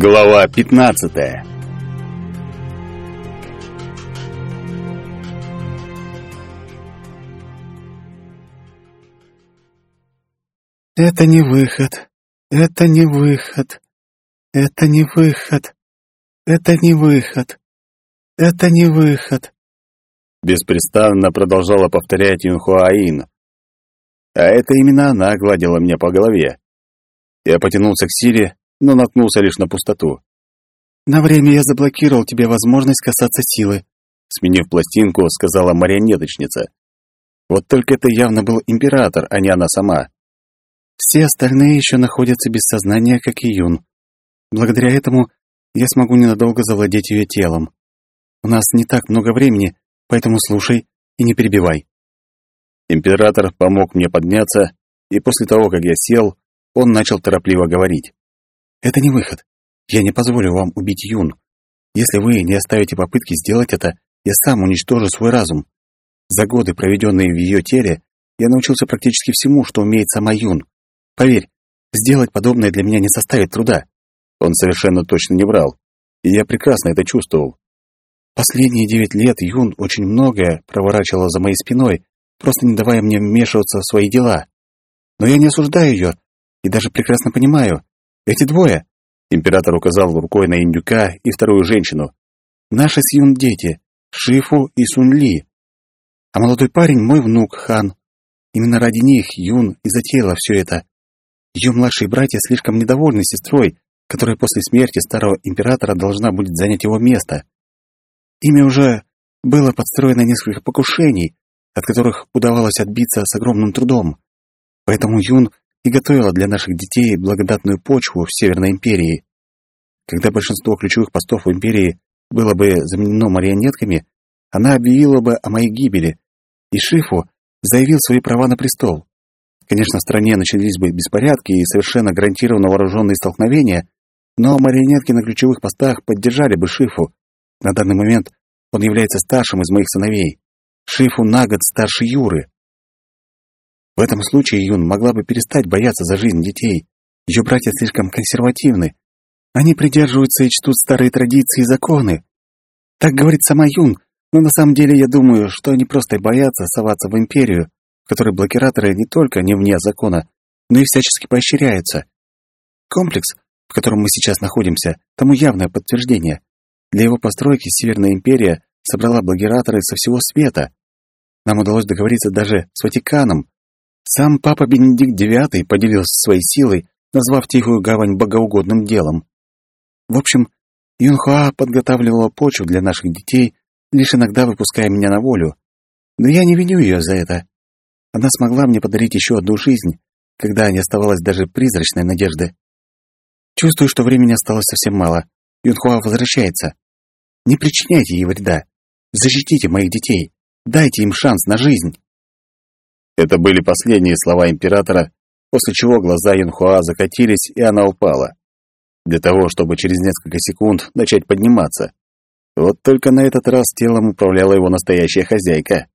Глава 15. Это не выход. Это не выход. Это не выход. Это не выход. Это не выход. Беспрестанно продолжала повторять Юнхуаин. А это именно она гладила меня по голове. Я потянулся к Сире, но наткнулся лишь на пустоту. «На время я заблокировал тебе возможность касаться силы», сменив пластинку, сказала марионеточница. Вот только это явно был император, а не она сама. «Все остальные еще находятся без сознания, как и Юн. Благодаря этому я смогу ненадолго завладеть ее телом. У нас не так много времени, поэтому слушай и не перебивай». Император помог мне подняться, и после того, как я сел, он начал торопливо говорить. Это не выход. Я не позволю вам убить Юн. Если вы не оставите попытки сделать это, я сам уничтожу свой разум. За годы, проведенные в ее теле, я научился практически всему, что умеет сама Юн. Поверь, сделать подобное для меня не составит труда. Он совершенно точно не врал, и я прекрасно это чувствовал. Последние девять лет Юн очень многое проворачивала за моей спиной, просто не давая мне вмешиваться в свои дела. Но я не осуждаю ее и даже прекрасно понимаю, эти двое, император указал рукой на индюка и вторую женщину, наши с Юн дети, Шифу и Сунли. А молодой парень мой внук Хан. Именно ради них Юн и затеяла все это. Ее младшие братья слишком недовольны сестрой, которая после смерти старого императора должна будет занять его место. Ими уже было подстроено несколько покушений, от которых удавалось отбиться с огромным трудом. Поэтому Юн и готовила для наших детей благодатную почву в Северной империи. Когда большинство ключевых постов в империи было бы заменено марионетками, она объявила бы о моей гибели, и Шифу заявил свои права на престол. Конечно, в стране начались бы беспорядки и совершенно гарантированно вооруженные столкновения, но марионетки на ключевых постах поддержали бы Шифу. На данный момент он является старшим из моих сыновей. Шифу на год старше Юры. В этом случае Юн могла бы перестать бояться за жизнь детей. Ее братья слишком консервативны. Они придерживаются и чтут старые традиции и законы. Так говорит сама Юн, но на самом деле я думаю, что они просто боятся соваться в империю, в которой блокираторы не только не вне закона, но и всячески поощряются. Комплекс, в котором мы сейчас находимся, тому явное подтверждение. Для его постройки Северная империя собрала блокираторы со всего света. Нам удалось договориться даже с Ватиканом, сам папа Бенедикт IX поделился своей силой, назвав Тихую гавань богоугодным делом. В общем, Юнхуа подготавливала почву для наших детей, лишь иногда выпуская меня на волю. Но я не виню ее за это. Она смогла мне подарить еще одну жизнь, когда не оставалось даже призрачной надежды. Чувствую, что времени осталось совсем мало. Юнхуа возвращается. Не причиняйте ей вреда. Защитите моих детей. Дайте им шанс на жизнь. Это были последние слова императора, после чего глаза Юнхуа закатились, и она упала. Для того, чтобы через несколько секунд начать подниматься. Вот только на этот раз телом управляла его настоящая хозяйка.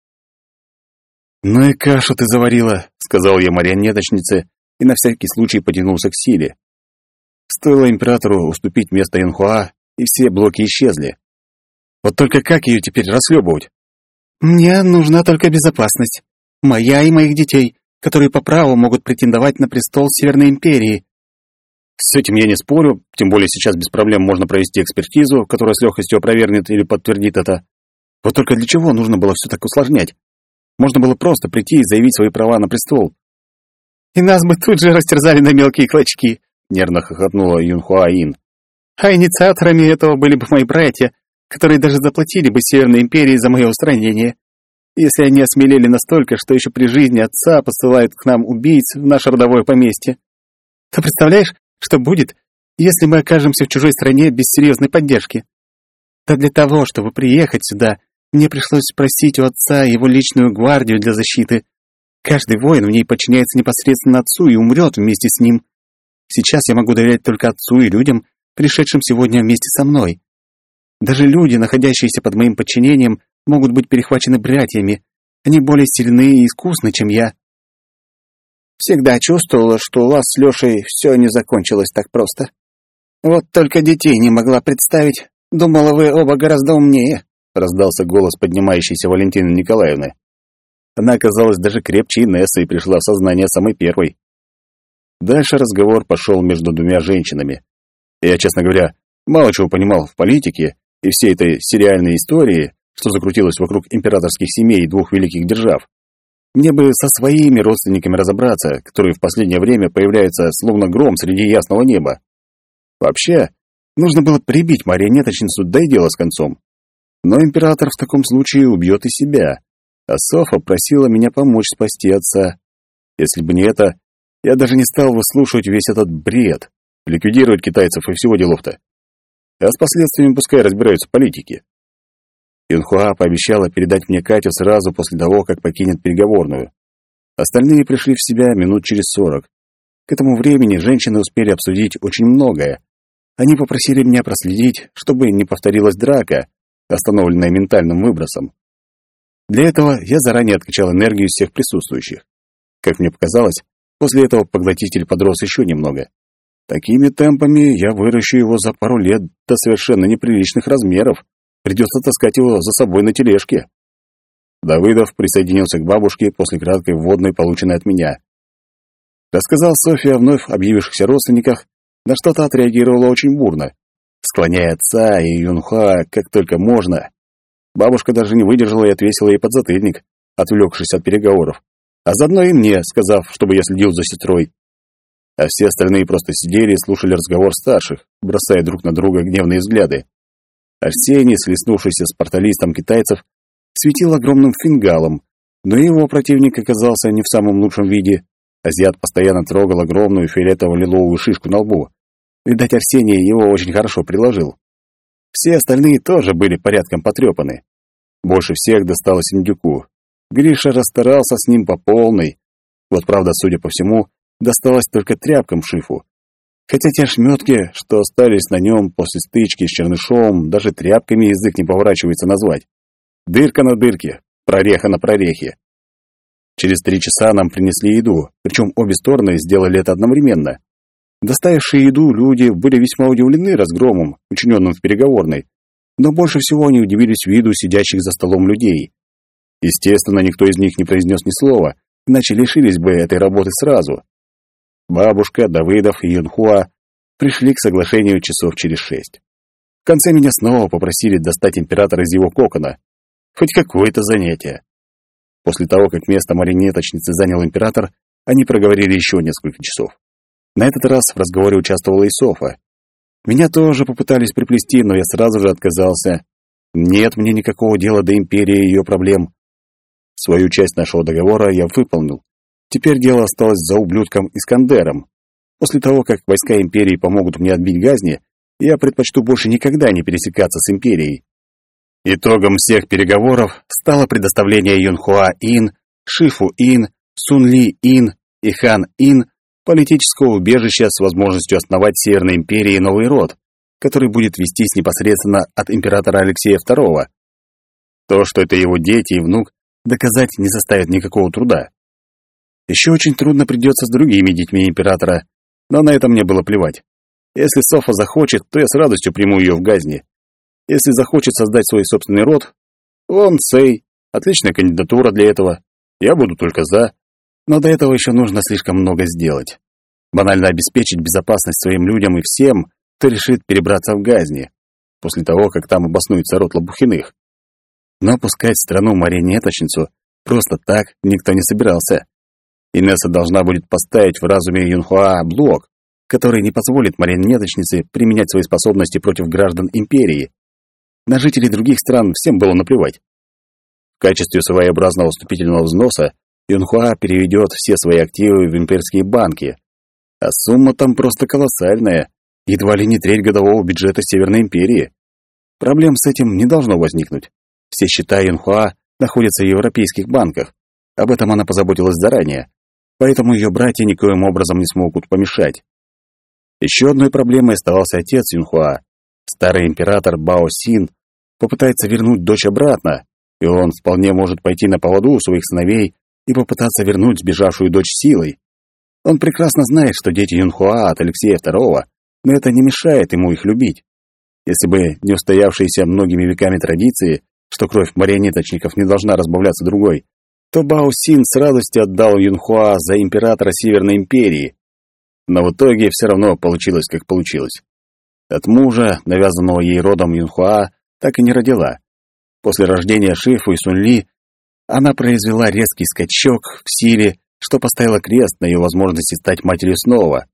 «Ну и кашу ты заварила», — сказал я марионеточнице и на всякий случай потянулся к силе. Стоило императору уступить место Юнхуа, и все блоки исчезли. Вот только как ее теперь расхлебывать? «Мне нужна только безопасность», Моя и моих детей, которые по праву могут претендовать на престол Северной империи. С этим я не спорю, тем более сейчас без проблем можно провести экспертизу, которая с легкостью опровергнет или подтвердит это. Вот только для чего нужно было все так усложнять? Можно было просто прийти и заявить свои права на престол. «И нас бы тут же растерзали на мелкие клочки», — нервно хохотнула Юнхуаин. «А инициаторами этого были бы мои братья, которые даже заплатили бы Северной империи за мое устранение если они осмелели настолько, что еще при жизни отца посылают к нам убийц в наше родовое поместье. Ты представляешь, что будет, если мы окажемся в чужой стране без серьезной поддержки? Да для того, чтобы приехать сюда, мне пришлось спросить у отца его личную гвардию для защиты. Каждый воин в ней подчиняется непосредственно отцу и умрет вместе с ним. Сейчас я могу доверять только отцу и людям, пришедшим сегодня вместе со мной. Даже люди, находящиеся под моим подчинением, могут быть перехвачены братьями. Они более сильны и искусны, чем я. Всегда чувствовала, что у вас с Лешей все не закончилось так просто. Вот только детей не могла представить. Думала, вы оба гораздо умнее», — раздался голос поднимающейся Валентины Николаевны. Она оказалась даже крепче Инессы и пришла в сознание самой первой. Дальше разговор пошел между двумя женщинами. Я, честно говоря, мало чего понимал в политике и всей этой сериальной истории, что закрутилось вокруг императорских семей двух великих держав. Мне бы со своими родственниками разобраться, которые в последнее время появляются словно гром среди ясного неба. Вообще, нужно было прибить марионеточницу, да и дело с концом. Но император в таком случае убьет и себя, а Софа просила меня помочь спасти отца. Если бы не это, я даже не стал выслушивать весь этот бред, ликвидировать китайцев и всего делов-то. А с последствиями пускай разбираются политики. Юнхуа пообещала передать мне Катю сразу после того, как покинет переговорную. Остальные пришли в себя минут через сорок. К этому времени женщины успели обсудить очень многое. Они попросили меня проследить, чтобы не повторилась драка, остановленная ментальным выбросом. Для этого я заранее откачал энергию всех присутствующих. Как мне показалось, После этого поглотитель подрос еще немного. Такими темпами я выращу его за пару лет до совершенно неприличных размеров. Придется таскать его за собой на тележке. Давыдов присоединился к бабушке после краткой вводной, полученной от меня. Рассказал Софья о вновь объявившихся родственниках, на что-то отреагировала очень бурно, склоняя отца и Юнха как только можно. Бабушка даже не выдержала и отвесила ей подзатыльник, отвлекшись от переговоров а заодно и мне, сказав, чтобы я следил за сестрой. А все остальные просто сидели и слушали разговор старших, бросая друг на друга гневные взгляды. Арсений, слеснувшийся с порталистом китайцев, светил огромным фингалом, но его противник оказался не в самом лучшем виде. Азиат постоянно трогал огромную фиолетово-лиловую шишку на лбу. Видать, Арсений его очень хорошо приложил. Все остальные тоже были порядком потрепаны. Больше всех досталось индюку, Гриша расстарался с ним по полной. Вот правда, судя по всему, досталось только тряпкам шифу. Хотя те шметки, что остались на нем после стычки с Чернышовым, даже тряпками язык не поворачивается назвать. Дырка на дырке, прореха на прорехе. Через три часа нам принесли еду, причем обе стороны сделали это одновременно. Доставившие еду люди были весьма удивлены разгромом, учиненным в переговорной, но больше всего они удивились виду сидящих за столом людей. Естественно, никто из них не произнес ни слова, иначе лишились бы этой работы сразу. Бабушка, Давыдов и Юнхуа пришли к соглашению часов через шесть. В конце меня снова попросили достать императора из его кокона. Хоть какое-то занятие. После того, как место марионеточницы занял император, они проговорили еще несколько часов. На этот раз в разговоре участвовала и Софа. Меня тоже попытались приплести, но я сразу же отказался. Нет мне никакого дела до империи и ее проблем. Свою часть нашего договора я выполнил. Теперь дело осталось за ублюдком Искандером. После того, как войска Империи помогут мне отбить Газни, я предпочту больше никогда не пересекаться с Империей. Итогом всех переговоров стало предоставление Юнхуа Ин, Шифу Ин, Сунли Ин и Хан Ин политического убежища с возможностью основать Северной Империи новый род, который будет вестись непосредственно от императора Алексея II. То, что это его дети и внук, доказать не составит никакого труда. Еще очень трудно придется с другими детьми императора, но на это мне было плевать. Если Софа захочет, то я с радостью приму ее в газни. Если захочет создать свой собственный род, он Сей, отличная кандидатура для этого. Я буду только за. Но до этого еще нужно слишком много сделать. Банально обеспечить безопасность своим людям и всем, кто решит перебраться в газни, после того, как там обоснуется род Лопухиных. Но пускать страну марионеточницу просто так никто не собирался. Инесса должна будет поставить в разуме Юнхуа блок, который не позволит марионеточнице применять свои способности против граждан империи. На жителей других стран всем было наплевать. В качестве своеобразного вступительного взноса Юнхуа переведет все свои активы в имперские банки. А сумма там просто колоссальная, едва ли не треть годового бюджета Северной империи. Проблем с этим не должно возникнуть. Все счета Юнхуа находятся в европейских банках. Об этом она позаботилась заранее, поэтому ее братья никоим образом не смогут помешать. Еще одной проблемой оставался отец Юнхуа. Старый император Бао Син попытается вернуть дочь обратно, и он вполне может пойти на поводу у своих сыновей и попытаться вернуть сбежавшую дочь силой. Он прекрасно знает, что дети Юнхуа от Алексея II но это не мешает ему их любить. Если бы не устоявшиеся многими веками традиции, что кровь марионеточников не должна разбавляться другой, то Бао Син с радостью отдал Юнхуа за императора Северной империи. Но в итоге все равно получилось, как получилось. От мужа, навязанного ей родом Юнхуа, так и не родила. После рождения Шифу и Сунли она произвела резкий скачок в силе, что поставило крест на ее возможности стать матерью снова.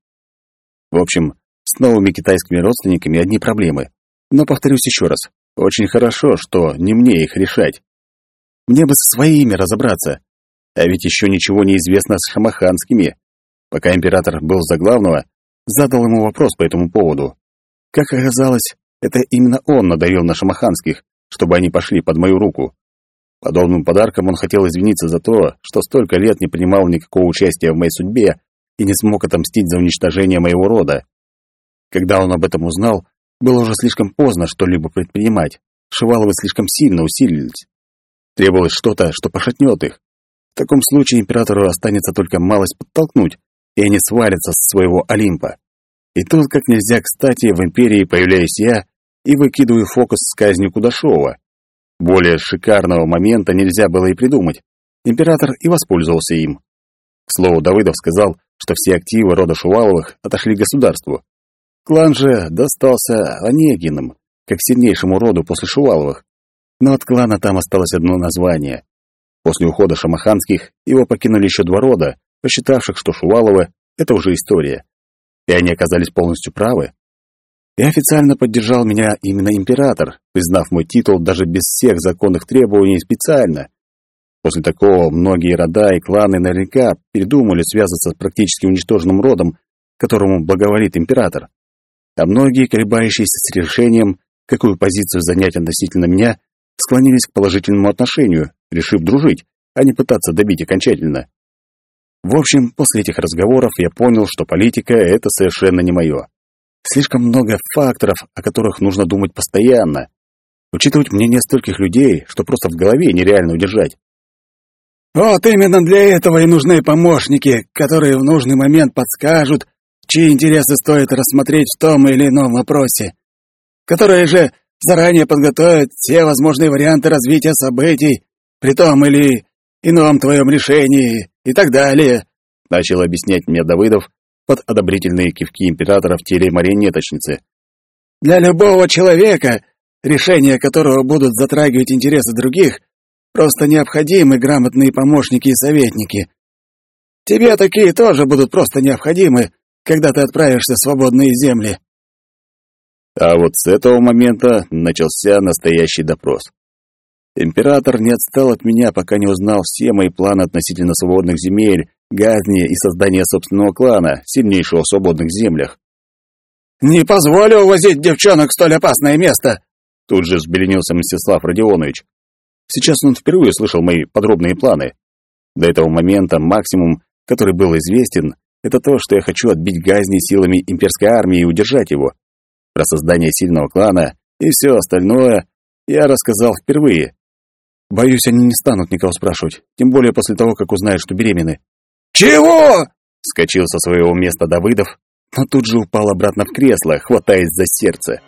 В общем, с новыми китайскими родственниками одни проблемы. Но повторюсь еще раз, очень хорошо, что не мне их решать. Мне бы со своими разобраться. А ведь еще ничего не известно с хамаханскими. Пока император был за главного, задал ему вопрос по этому поводу. Как оказалось, это именно он надавил на шамаханских, чтобы они пошли под мою руку. Подобным подарком он хотел извиниться за то, что столько лет не принимал никакого участия в моей судьбе и не смог отомстить за уничтожение моего рода. Когда он об этом узнал, было уже слишком поздно что-либо предпринимать. Шиваловы слишком сильно усилились. Требовалось что-то, что пошатнет их. В таком случае императору останется только малость подтолкнуть, и они свалятся с своего Олимпа. И тут, как нельзя кстати, в империи появляюсь я и выкидываю фокус с казнью Кудашова. Более шикарного момента нельзя было и придумать. Император и воспользовался им. К слову, Давыдов сказал, что все активы рода Шуваловых отошли государству. Клан же достался Онегиным, как сильнейшему роду после Шуваловых. Но от клана там осталось одно название. После ухода шамаханских его покинули еще два рода, посчитавших, что Шуваловы — это уже история. И они оказались полностью правы. И официально поддержал меня именно император, признав мой титул даже без всех законных требований специально. После такого многие рода и кланы наверняка передумали связываться с практически уничтоженным родом, которому благоволит император. А многие, колебающиеся с решением, какую позицию занять относительно меня, склонились к положительному отношению, решив дружить, а не пытаться добить окончательно. В общем, после этих разговоров я понял, что политика — это совершенно не мое. Слишком много факторов, о которых нужно думать постоянно. Учитывать мнение стольких людей, что просто в голове нереально удержать. Вот именно для этого и нужны помощники, которые в нужный момент подскажут, чьи интересы стоит рассмотреть в том или ином вопросе, которые же заранее подготовят все возможные варианты развития событий при том или ином твоем решении и так далее, начал объяснять мне Давыдов, под одобрительные кивки императора в теле марионеточницы. «Для любого человека, решения которого будут затрагивать интересы других, просто необходимы грамотные помощники и советники. Тебе такие тоже будут просто необходимы, когда ты отправишься в свободные земли». А вот с этого момента начался настоящий допрос. Император не отстал от меня, пока не узнал все мои планы относительно свободных земель газни и создание собственного клана, сильнейшего в свободных землях. «Не позволю увозить девчонок в столь опасное место!» Тут же взбеленился Мстислав Родионович. Сейчас он впервые слышал мои подробные планы. До этого момента максимум, который был известен, это то, что я хочу отбить Газни силами имперской армии и удержать его. Про создание сильного клана и все остальное я рассказал впервые. Боюсь, они не станут никого спрашивать, тем более после того, как узнают, что беременны. «Чего?» — вскочил со своего места Давыдов, но тут же упал обратно в кресло, хватаясь за сердце.